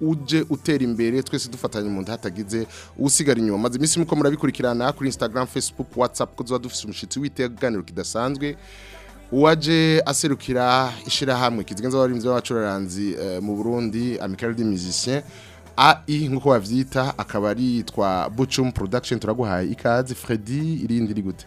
uje utera imbere twese dufatanye umuntu hatagize usigara inyuma maze iminsi muko murabikurikirana kuri Instagram Facebook WhatsApp kuzoba dufite umushitsi witeganiro kidasanzwe uwaje aserukira ishyirahamwe kizigenza abarinzi b'abacuraranzi eh, mu Burundi Amical des Musiciens AI nkuko bavyita akaba aritwa Buchum Production turaguhaye ikaze Freddy irindi rigute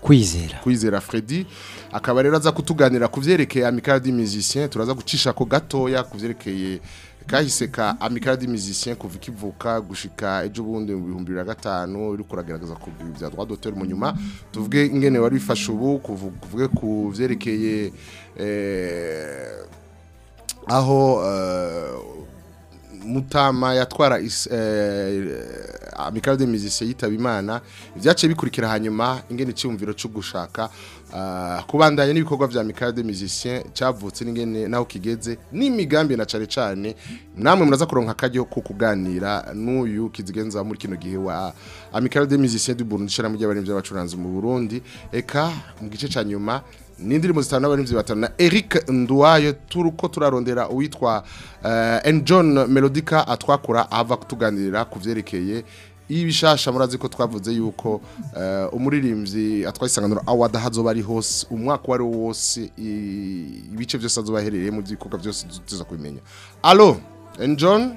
kwizera kwizera Freddy akaba rero aza kutuganira ku vyerekeye Amical des Musiciens turaza gucisha ko gatoya ku vyerekeye kahise ka amicade musicien kuva ikivuka gushika ejo bundi mu bihumbi na gatanu uri kuragaragaza ku bya droit d'auteur mu nyuma tuvuge ingene wari bifashe ubu kuvuge ku byerekeye eh, aho eh, mutama yatwara eh, amicade musicien yitaba imana ibyaciye bikurikira hanyuma ingene cyumviro cyo gushaka Ah, kubandanya n'ibikorwa bya mikade musicien cyavutse n'ingene naho kigeze n'imigambi na cyane cyane namwe muraza kuronka akajyo ko kuganira n'uyu kizigenza muri kino gihe wa amikade ah, musicien du Burundi shira mu ry'abarimvye abacuranzi mu Burundi eka mu gice ca nyuma n'indirimbo zitanu n'abarimvyi batanu na Eric Ndwaye turuko turarondera uwitwa uh, eh, Enjon Melodica atwakura ava kutuganirira kuvyerekeye y'ibishasha murazi ko twavuze yuko eh, umuririmbyi atwaye isanganiro aho ari hose umwaka wari wose ibice byose azuba mu by'ibikorwa byose tuza kubimenya alo enjoni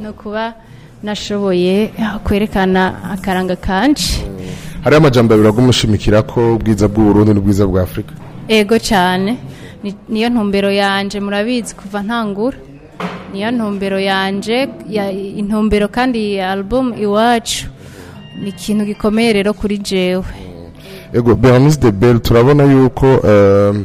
ni ukuba nashoboye kwerekana akaranga kanshi mm. hariho amajyambere biragushimikira ko ubwiza bw'uburundi n'ubwiza bwa afurika ego cyane niyo ntumbero yanjye murabizi kuva ntangura niyo ntumbero yanjye intumbero kandi ya alubumu iwacu ni ikintu gikomeye rero kuri jewe mm. ego beranise de beri turabona yuko um,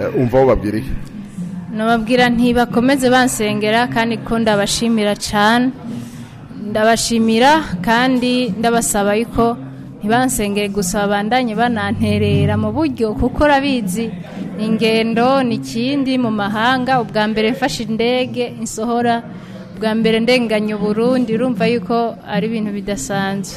eh, umva aho babwiriye nababwira ntibakomeze bansengera kandi ko ndabashimira cyane ndabashimira kandi ndabasaba yuko ntibansengere gusa babandanye bananterera mu buryo kuko urabizi ingendo ni ikindi mu mahanga ubwa mbere mfashe indege insohora ubwa mbere ndenganya uburundi urumva yuko ari ibintu bidasanzwe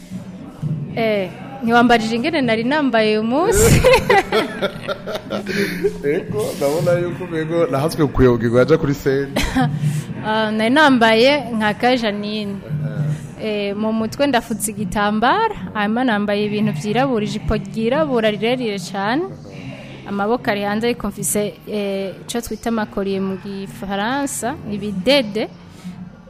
eh ntiwambajije ingene nari nambaye uyu munsi ego ndabona yuko bego nahatswe kuyogirwa yaja kuri sene ah, nari nambaye nka kajanine eh, eh. Eh, mu mutwe ndafutse igitambaro hanyuma nambaye ibintu byirabura ijipo ryirabura rirerire cyane amaboko ari hanze ariko mfise eh, icyo twita amakoriye mu gifaransa ibidede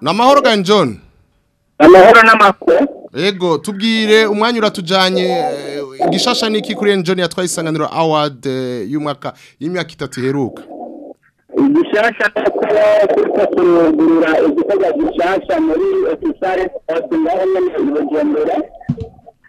ni amahoro ga enjoni ni amahoro n'amakuru yego tubwire umwanya uratujyanye eh, igishasha niki kuri enjoni yatwaye isanganiro award y'umwaka y'imyaka itatu iheruka gishasha kuba turiko turugurura igikorwa gishasha muri ofisare ngaho nyene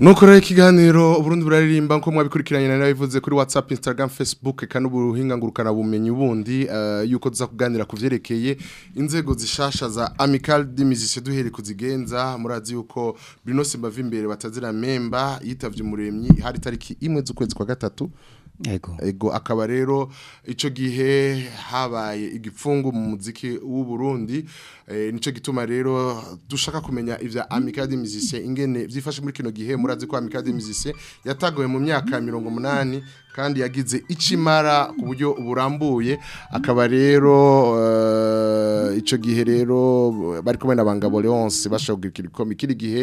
nuko ikiganiro burundi buraririmba nko mwabikurikiranye na bivuze kuri WhatsApp Instagram Facebook kandi ubuhinga ngurukana bumenyi ubundi eh, yuko tuza kuganira kuvyerekeye inzego zishasha za Amical des Musiciens duhere kuzigenza murazi yuko Bruno Simbava imbere batazira memba yitavye umuremyi hari tariki imwe z'ukwezi kwa gatatu Ego. Ego akaba rero ico gihe habaye igipfungu mu muziki w'u Burundi Eh, nicyo gituma rero dushaka kumenya ibya amikadi mizise ingene byifashe muri kino gihe murazi kwa amikadi mizise yatagowe mu myaka mirongo umunani kandi yagize ikimara ku buryo burambuye akaba rero eh, icyo gihe rero bari kumwe na bangabo leonce bashobora ikoma ikiri gihe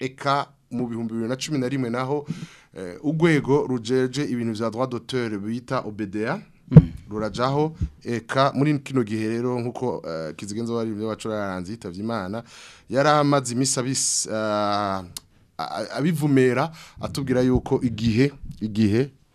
eka mu bihumbi bibiri na cumi na rimwe naho eh, urwego rujeje ibintu bya dutuwe bita obda rurajaho eka muri kino gihe rero nk'uko eh, kizigenzo wari ibyo bacuraranze yitavye imana yaramaze imisabisi eh, abivumera atubwira yuko igihe igihe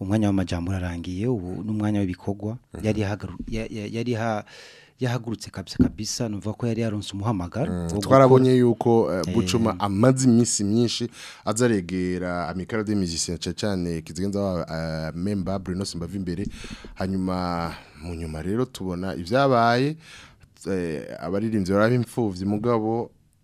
umwanya w'amajyambere arangiye ubu n'umwanya w'ibikorwa mhm. yari yahagurutse kabisa kabisa numva ko yari yaronse umuhamagaro mm, twarabonye yuko eh, eh. bucuma amazi iminsi myinshi azaregera amikaro de musicien cyane kizigenza eh, member Bruno Simbava imbere hanyuma mu nyuma rero tubona ivyabaye abaririmbyi barabimfuvye mugabo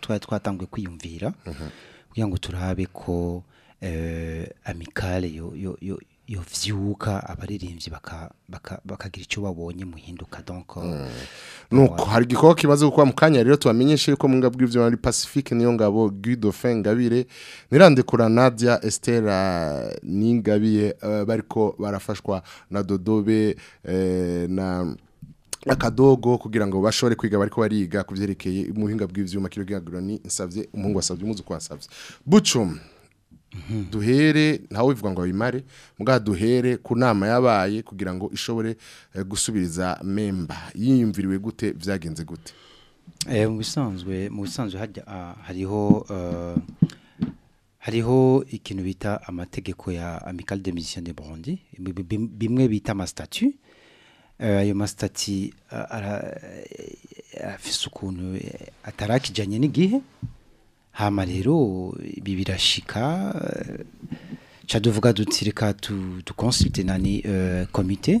twatangiye kwiyumvira mm-hmm. kugira ngo turabe ko eh, amikare iyo vyuka abaririmbyi bakagira icyo babonye muhinduka donko hmm. euh, nuko hari gikoba kibazo kuko mu kanya rero tubamenyeshe yuko mu ngabwe bw'ivyo muri Pacifique niyo ngabo Guy Dauphin Gabire nirandekura Nadia Esther euh, Ningabiye uh, bariko barafashwa na Dodobe euh, na akadogo kugira ngo bashore kwiga bariko bariga kubyerekeye umuhinga bw'ivyuma kiro gihagurani nsavye umuhungu wasavye umuzu kwasavye bucum duhere ntawe bivuga ngo abimare mbwa duhere ku nama yabaye kugira ngo ishobore eh, gusubiriza memba yiyumviriwe gute byagenze gute eh, mu bisanzwe mu bisanzwe ah, hariho eh, hariho ikintu bita amategeko ya amical de mission de burundi bimwe bita amasitatu ayo masitati afise ukuntu atarakijyanye n'igihe hama rero ibi birashika euh, cha duvuga duti reka dukonsulte nani komite euh,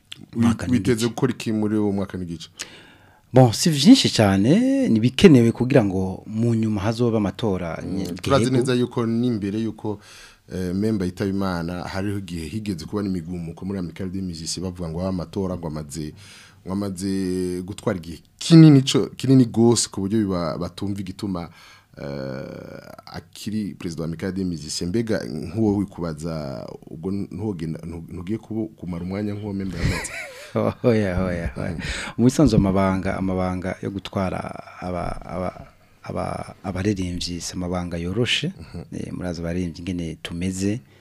witeze gukora iki muri uwo mwaka n'igice si byinshi cyane ntibikenewe kugira ngo mu nyuma hazobe amatora mm, turazi neza yuko n'imbere yuko eh, memba yitaba imana hariho igihe higeze kubona imigumuko muri amikari y'imizisi bavuga ngo amatora ngo amaze ngo amaze gutwara igihe kinini kinini rwose ku buryo batumva igituma Eh, akiri perezida wa mikade y'imizisi mbega nk'uwo wikubaza ubwo ntugiye kumara umwanya nk'uwo memba y'amata hoya hoya mu bisanzwe amabanga amabanga yo gutwara abaririmbyi si amabanga yoroshe mm-hmm. eh, murazi abaririmbyi nyine tumeze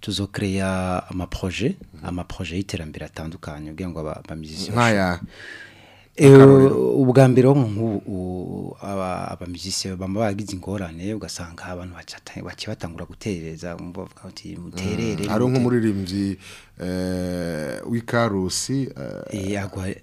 tuzokreya ama projet y'iterambere atandukanye kugira ngo abamizisi nkaya Eh, ubwa mbere nk'ubu abamijisiyo baba bagize ingorane ugasanga abantu bakibatangura batangura guterereza muterere mm, hari nk'umuririmbyi eh, w'ikarusi eh,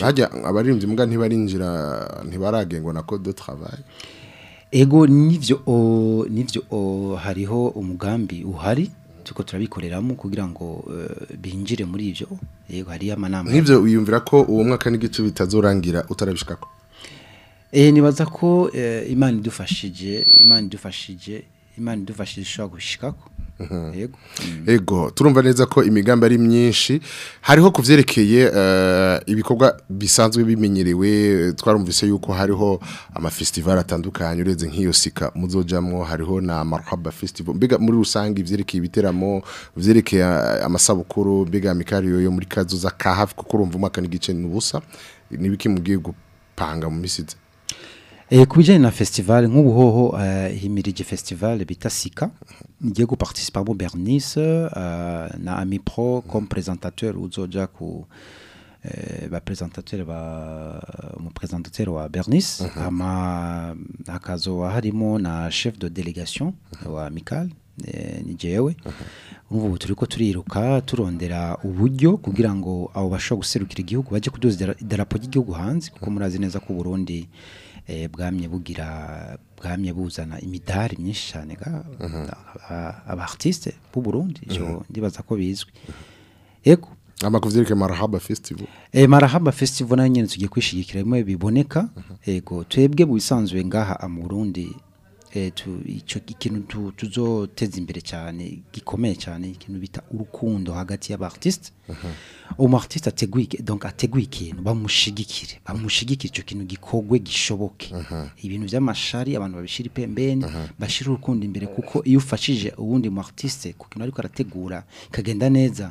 bajya abaririmbyi ntibarinjira ntibaragengwa na code de travail ego nivyo o, nivyo o, hariho umugambi uhari tuko turabikoreramo kugira ngo eh, binjire muri ibyo yego hariyo amanama nk'ibyo wiyumvira ko uwo mwaka n'igice bitazorangira utarabishikako eh, nibaza ko eh, imana idufashije imana idufashije imana idufashije ishobora gushyikako ego mm. turumva neza ko imigambi ari myinshi hariho ku eh, ibikorwa bisanzwe bimenyerewe twarumvise yuko hariho amafesitivali atandukanye ureze nk'iyo sika muzojyamo hariho na marhaba festival mbega muri rusange ibyerekeye ibiteramo byerekeye eh, amasabukuru mbega mikariyo yo muri kazoza za kahafi kuko urumva umwaka n'igice n'ubusa n'ibiki mugiye gupanga mu misizi Eh, ku bijyanye na festival nk'ubuhoho eh, himirije festival bita sika ngiye guparticipamo bernice eh, na amipro comme présentateur uzojya ku bapresentateur umupresentateur wa bernice hakazoba mhm. harimo na chef de délégation mhm. wa mikal ni jewe mhm. ubu turi ko turiruka turondera uburyo kugira ngo abo bashobora guserukira igihugu bajye kudoza idarapo ry'igihugu hanze kuko murazi neza ko Burundi Eh, bwamye bugira bwamye buzana imidari myinshi cyane abahatisite b'uburundi ndibaza ko bizwi yego amakuvuzirike marahaba festival eh marahaba festival nayo nyene tujye kwishigikira bimwe biboneka yego twebwe bubisanzwe ngaha mu Burundi eh tu ico ikintu tuzoteza imbere cyane gikomeye cyane ikintu bita urukundo hagati y'aba umuartiste ateguye donc ateguye ikintu bamushigikire bamushigikire icyo kintu gikogwe gishoboke ibintu by'amashari abantu babishira ipembeni bashira urukundo imbere kuko iyo ufashije uwundi artiste ku kintu ariko arategura kagenda neza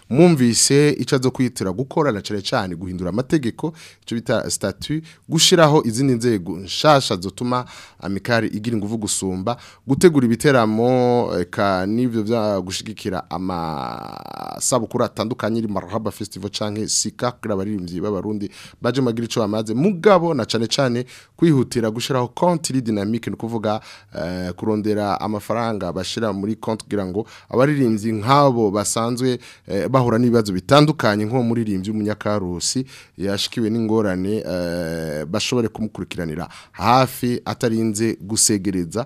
mumvise ico azo kwitira gukora na cyane cyane guhindura amategeko ico bita statut gushiraho izindi nzego nshasha zotuma Amical igira ingufu gusumba gutegura ibiteramo ka nivyo bya gushigikira amasabukuru atandukanye iri Marhaba Festival canke sika kugira abaririmbyi b'abarundi baje magira ico bamaze mugabo na cane cane kwihutira gushiraho konti dinamike no kuvuga uh, eh, kurondera amafaranga bashira muri konti kugira ngo abaririmbyi nkabo basanzwe eh, bahura n'ibazo bitandukanye nko muririmbyi umunyakarusi yashikiwe n'ingorane uh, bashobore kumukurikiranira hafi atarinze gusegereza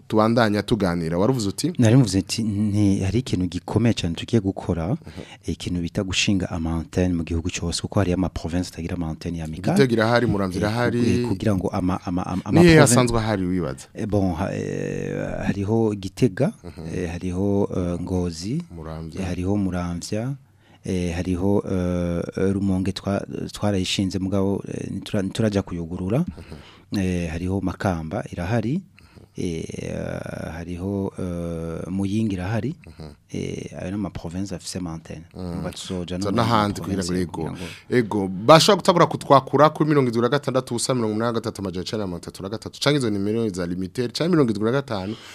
tubandanya tuganira waruvuze uti narimuvuze uti hari ikintu gikomeye cyane tugiye gukora mhm. ikintu bita gushinga amantene mu gihugu cyose kuko hari amaprovinsi atagira amantene ya mika igitego irahari muramvira eh, hari eh, kugira ngo ama niyo yasanzwe ahari wibaza hariho gitega mhm. eh, hariho eh, ngozi eh, hariho muramvya hariho rumonge twarayishinze mugabo turajya kuyugurura mhm. hariho makamba irahari Eh, hariho eh, muyingi irahari mhm. eh, ayo ni amaprovensi afise amantene mm. n'ahandi kugira ngo ego ego bashobora gutabura kutwakura kuri mirongo irindwi na gatandatu ubusa mirongo inani na gatatu amajana icyenda mirongo itatu na gatatu cyangwa izo nimero za limiteri cyangwa mirongo irindwi na gatanu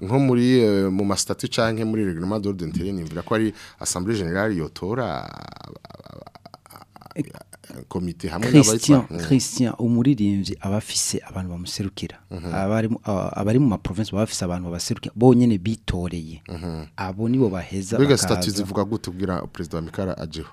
nko muri mu masitati cyangwa muri reglement d'ordre interne ko ari assemblée générale yotora komite hamwe n'abayitwa Christian umuririmbyi abafise abantu bamuserukira abari abari mu ma province bafise abantu babaserukira bonyine bitoreye mhm. abo ah, nibo baheza bega statut zivuga gute kugira president Mikara ajeho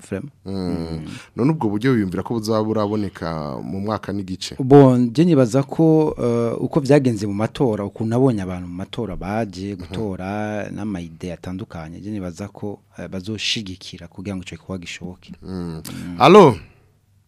vraiment hmm. none ubwo buryo biyumvira ko buzaba buraboneka mu mwaka n'igice bon je nibaza ko eh, uko byagenze mu matora ukuntu nabonye abantu mu matora baje gutora n'amayide atandukanye je nibaza ko eh, bazoshigikira kugira ngo ico gikorwa gishoboke allo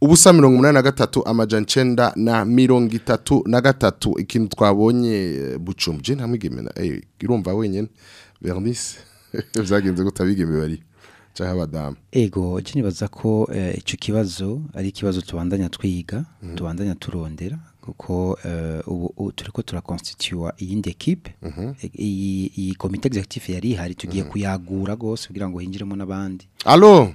ubusa mirongo na gatatu amajana icyenda na mirongo itatu na gatatu ikintu twabonye eh, bucumbye nta mwigeme eh, irumva wenyine vernise byagenze gute abigeme cyangwa abadamu ego icyo nibaza ko eh, icyo kibazo ari ikibazo tubandanya twiga mhm. tubandanya turondera kuko eh, ubu turi ko turakonsititiwa iyindi ekipe mhm. iyi komite egizegitifu yari ihari tugiye mhm. kuyagura rwose kugira ngo hinjiremo n'abandi alo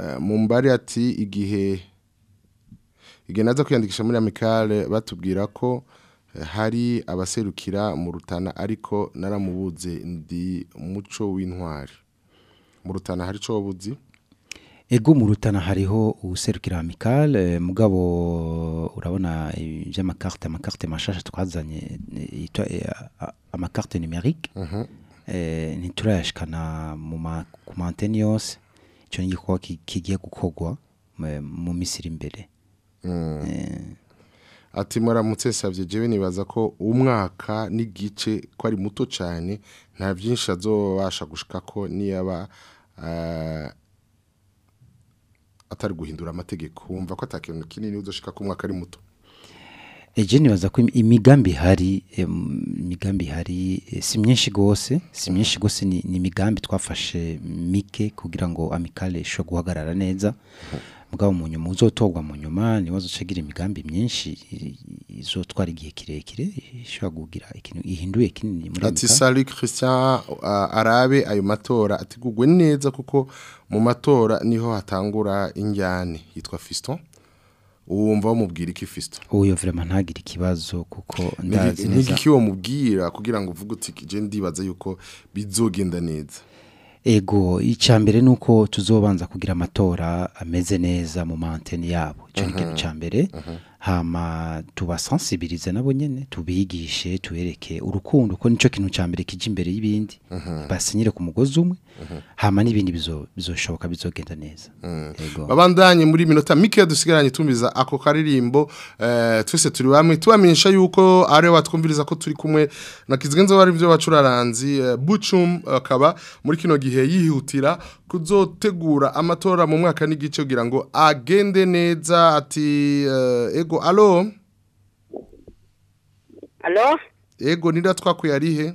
Eh, mu ati igihe igihe naza kwiyandikisha muri amikare batubwira ko eh, hari abaserukira mu rutana ariko naramubuze ndi umuco w'intwari mu rutana hari icyo wabuzi ego mu rutana hariho userukira amikare eh, mugabo urabona iby'amakarite amakarite mashasha twazanye yitwa amakarite nimerike ntiturayashikana ku manteni yose icyo gikorwa kigiye gukorwa mu misiri imbere mm. eh. ati muramutse sabye jewe nibaza ko umwaka n'igice ko ari muto cyane nta byinshi azobasha gushika ko niyaba eh, atari guhindura amategeko wumva ko atakintu kinini uzoshika ko umwaka ari muto eje nibaza ko imigambi ihari imigambi ihari eh, si myinshi rwose si myinshi rwose ni imigambi twafashe mike kugira ngo amikale ishobore guhagarara neza bwaba mu nyuma uzotogwa mu nyuma niba ucagira imigambi myinshi izotwara igihe kirekire ishobora kugira ikintu ihinduye kinini muri ati sari christian arabe ayo matora ategurwe neza kuko mu matora niho hatangura injyane yitwa fiston uwumva umubwira iki fisto uyo vrema ntagire ikibazo kuko ndazi neza niki kiwo mubwira kugira ngo uvuge uti je ndibaza yuko bizogenda neza ego icambere nuko tuzobanza kugira amatora ameze neza mu mantene yabo cyo uh -huh. cambere uh -huh. hama tubasansibirize nabo nyene tubigishe tubereke urukundo ko nicyo kintu cya mbere kije imbere y'ibindi uh basinyire ku mugozi umwe uh hama n'ibindi bizoshoboka bizogenda neza uh babandanye muri minota mike dusigaranye tumbiza ako karirimbo eh, twese turi bamwe tubamenyesha yuko ari batwumviriza ko turi kumwe na kizigenzo bari byo bacuraranzi uh, eh, bucum akaba muri kino gihe yihutira kuzotegura amatora mu mwaka n'igice kugira ngo agende neza ati eh, yego alo alo yego nida twakuye arihe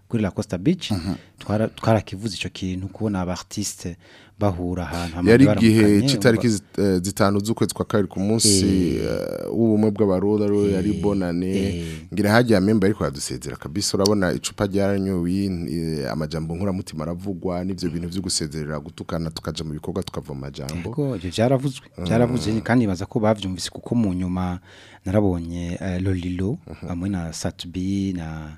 kuri la Costa Beach twarakivuze icyo kintu kubona abartiste bahura ahantu yari igihe cy'itariki eh, zitanu z'ukwezi kwa kabiri ku munsi eh. Eh, w'ubumwe bw'abaruda yari bonane ngira hagiye amemba ariko yadusezera kabisa urabona icupa ryaranyuwe amajambo nkuramutima aravugwa n'ibyo bintu byo mm. gusezerera gutukana tukajya mu bikorwa tukava mu majambo ibyo byaravuzwe byaravuzwe mm. kandi baza ko babyumvise kuko mu nyuma narabonye lolilo mm-hmm. hamwe na satubi na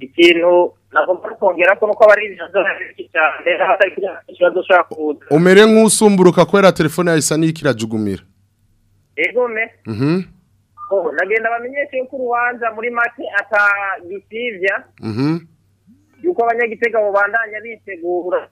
ikintu nagomba kongera ko nuko abari ikibazo ushobora kuza umere nk'usumburuka kubera telefone yawe isa n'ikirajugumira yego me nagenda mm-hmm. oh, bamenyeshe yuko urubanza muri make atagusibya mm-hmm. yuko abanyagitega babandanya bitegura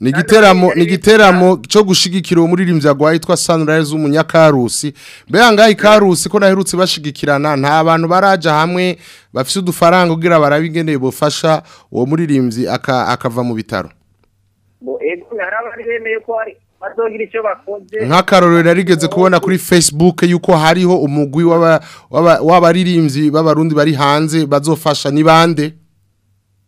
ni igiteramo ni igiteramo cyo gushigikira uwo muririmbyi arwaye yitwa Sunrise umunyakarusi behangaye ikarusi ko naherutse bashigikirana nta abantu baraja hamwe bafite udufaranga kugira barabigeneye bufasha uwo muririmbyi aka akava mu bitaro nka nk'akarorero yarigeze kubona kuri facebook yuko hariho umugwi w'abaririmbyi b'abarundi bari hanze bazofasha ni bande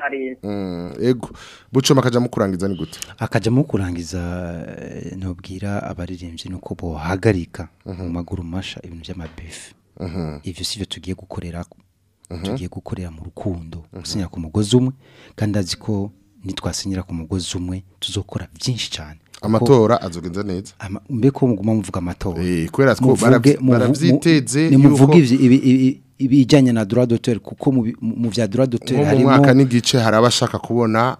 hari hmm, Yego buco makaja mukurangiza ni gute Akaja mukurangiza eh, nobwira abaririmbyi nuko bohagarika mu mhm. maguru masha ibintu by'amabife Uh-huh. ibyo si byo tugiye gukorera uh-huh. tugiye gukorera mu rukundo uh-huh. gusinyira ku mugozi umwe kandi azi ko nitwasinyira ku mugozi umwe tuzokora byinshi cyane amatora azogenza neza mbe ko muguma muvuga amatora eh, kubera ko barabyiteze nimuvuge ibijyanye na dura dotere kuko mu bya dura dotere harimo mu mwaka n'igice hari abashaka kubona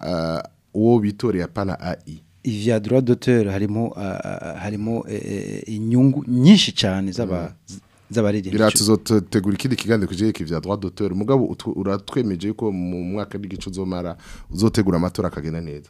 uh, uwo bitoreye apana ai ivya dura dotere harimo uh, harimo eh, eh, inyungu nyinshi cyane z'aba mm-hmm. z'abaririmbyi biriya tuzotegura ikindi kiganiro kijyanye kivya droit d'auteur mugabo uratwemeje ko mu mwaka n'igice zomara uzotegura amatora akagenda neza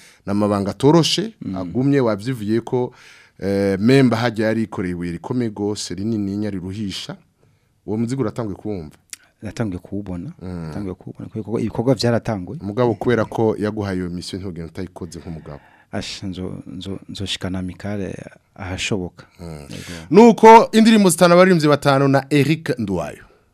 n'amabanga atoroshe mm. agumye wabyivuye ko eh, memba hajya yari ikoreye ibuye rikomeye rwose rinini nyariruhisha uwo muzigo uratanguye kuwumva natangiye kuwubona natangiye mm. kuwubona ibikorwa byaratanguye umugabo kubera ko yaguhaye iyo misiyo ntugende utayikoze nk'umugabo nzoshikanamikare ahashoboka mm. nuko indirimbo zitanu abaririmbyi batanu na Eric Nduwayo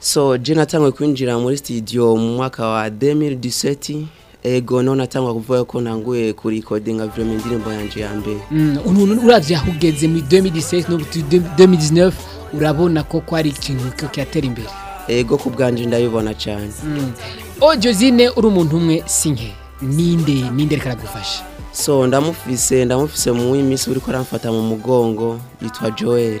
so jenatangwe kwinjira muri sitidiyo mu mwaka wa demiri diseti ego none atangwa kuvuga ko nanguye kurikodinga vraiment indirimbo yanje ya mbere umuntu mm, uravye ahugeze mu 2016 no 2019 urabona ko kwari ikintu cyo cyatera imbere ego kubganje ndabibona cyane mm. o uri umuntu umwe sinke ninde ninde reka gufasha so ndamufise ndamufise mu imisi uriko aramfata mu mugongo yitwa Joel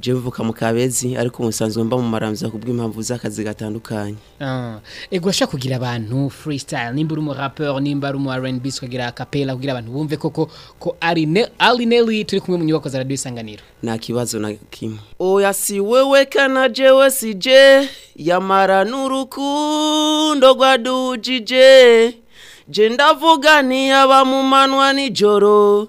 je bivuka mu kabezi ariko umusanzwe mba mu maramza kubw'impamvu z'akazi gatandukanye ah ego ashaka kugira abantu freestyle nimba uri mu rapper nimba ari R&B ukagira acapella kugira abantu bumve koko ko ari ne ari Nelly turi kumwe mu nyubako za radio isanganiro nta kibazo na kimwe oya si wewe kana jewe sije yamara n'urukundo gwadujije je ndavuga ni yaba mu manwa nijoro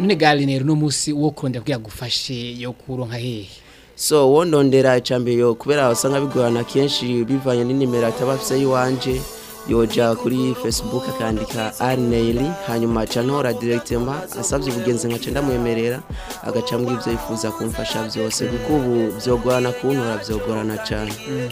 none garineri uno munsi wo kurondera ko yagufashe yo kuronka hehe so wondondera icambere yo kubera usanga bigorana kenshi bivanye n'inimero ataba afise yiwanje yoja kuri facebook akandika arneili hanyuma aca ntora directement asabye ubugenzi nkaca ndamwemerera agaca ibyo yifuza kumfasha byose kuko ubu byogorana kuntora byogorana cyane mm.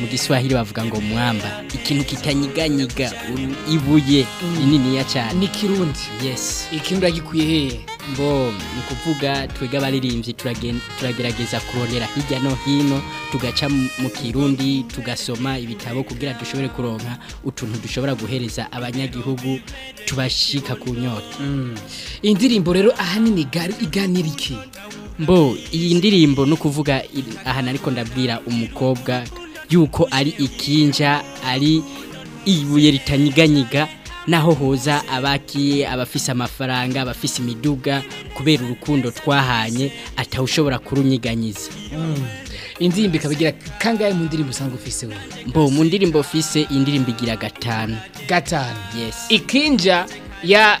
mu giswahili bavuga ngo mwamba ikintu kitanyiganyiga ibuye rininiya cyane ni kirundi yes ikirundi agikuye hehe bo ni ukuvuga twega abaririmbyi turagerageza kuronera hirya no hino tugaca mu kirundi tugasoma ibitabo kugira dushobore kuronka utuntu dushobora guhereza abanyagihugu tubashika ku nyota mm. indirimbo rero ahanini iganira iki mbo iyi ndirimbo ni ukuvuga ahantu ariko ndabwira umukobwa yuko ari ikinja ari ibuye ritanyiganyiga naho hoza abakiye abafise amafaranga abafise imiduga kubera urukundo twahanye atawushobora kurunyiganyiza mm. indirimbo ikaba igira kangahe mu ndirimbo usanga ufise we mbo mu ndirimbo ufise indirimbo igira gatanu gatanu yes ikinja ya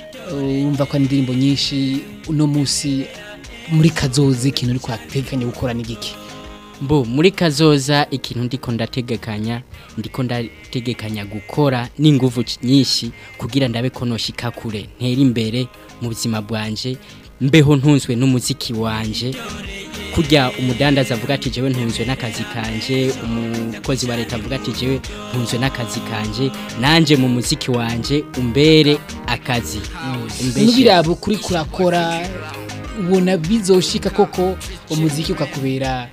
uh, wumva ko ari indirimbo nyinshi uno munsi muri kazoza ikintu uri kwateganya gukora n'igiki mbu muri kazoza ikintu ndiko ndategekanya ndiko ndategekanya gukora n'inguvu nyinshi kugira ndabe konoshika kure ntera imbere mu buzima bwanje mbeho ntunzwe n'umuziki wanje kujya umudandaza avuga ati jewe ntunzwe n'akazi kanje umukozi wa leta avuga ati jewe ntunzwe n'akazi kanje nanje mu muziki wanje umbere akazi umbeshe kuri kurakora ubona bizoshika koko umuziki ukakubera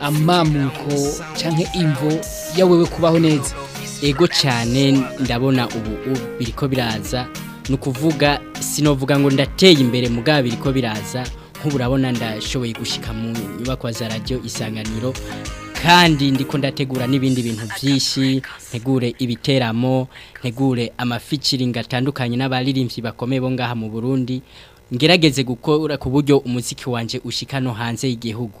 amamuko cyangwa imvo ya wewe kubaho neza ego cyane ndabona ubu ko biraza ni ukuvuga sinovuga ngo ndateye imbere mugabo ko biraza nk'ubu urabona ndashoboye gushyika mu nyubako za radiyo isanganiro kandi ndiko ndategura n'ibindi bintu byinshi ntegure ibiteramo ntegure amafikiringi atandukanye n'abaririmbyi bakomeye bo ngaha mu burundi ngerageze gukora ku buryo umuziki wanje ushikano hanze y'igihugu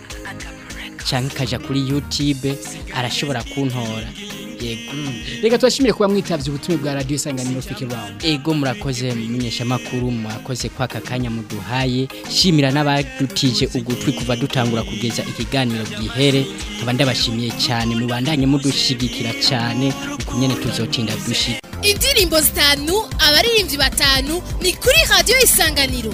cyangwa ikaja kuri youtube arashobora kuntora yego reka twashimire kuba mwitavye ubutumwa bwa radio isanganiro fike round yego murakoze munyesha makuru mwakoze kwaka kanya muduhaye shimira n'abadutije ugutwi kuva dutangura kugeza ikiganiro gihere kaba ndabashimiye cyane mubandanye mudushigikira cyane ukunyene tuzotinda dushika indirimbo zitanu abaririmbyi batanu ni kuri radio isanganiro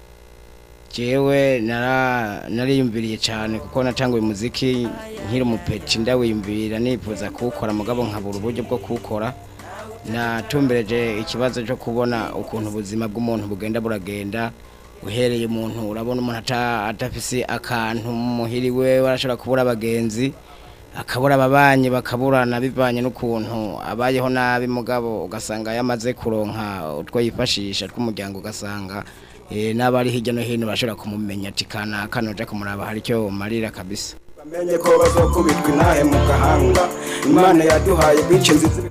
jewe nariyumviriye cyane kuko nacanguye muziki nkiri umupeti ndawiyumvira nifuza kuwukora mugabo nkabura uburyo bwo kuwukora natumbereje ikibazo cyo kubona ukuntu ubuzima bw'umuntu bugenda buragenda uhereye umuntu urabona umuntu adafise akantu muhiri we barashobora kubura abagenzi akabura ababanyi bakaburana bivanye n'ukuntu abayeho nabi mugabo ugasanga yamaze kuronka utwo yifashisha tw'umuryango ugasanga eh, n'abari hirya no hino bashobora kumumenya ati kanaka nujya kumuraba hari icyo umarira kabisa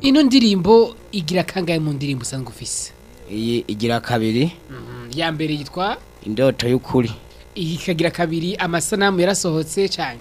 ino ndirimbo igira kangahe mu ndirimbo usanzwe ufise iyi igira kabiri mm. iya mbere yitwa indoto y'ukuri ikagira kabiri amasanamu yarasohotse cyane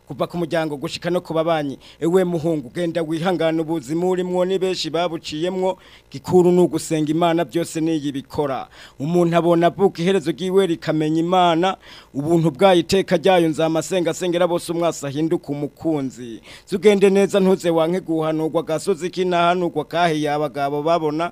kuva ku muryango gushika no ku babanyi ewe muhungu ugenda wihangana ubuzima urimwo ni benshi babuciyemwo gikuru ni ugusenga imana byose n'iyi bikora umuntu abona avuka iherezo ry'iwe rikamenya imana ubuntu bwayiteka ryayo nzamasenga sengera bose umwasa ahinduka umukunzi zugende neza ntuze wanke guhanurwa agasozi k'inama kudahanurwa kahiye yabagabo babona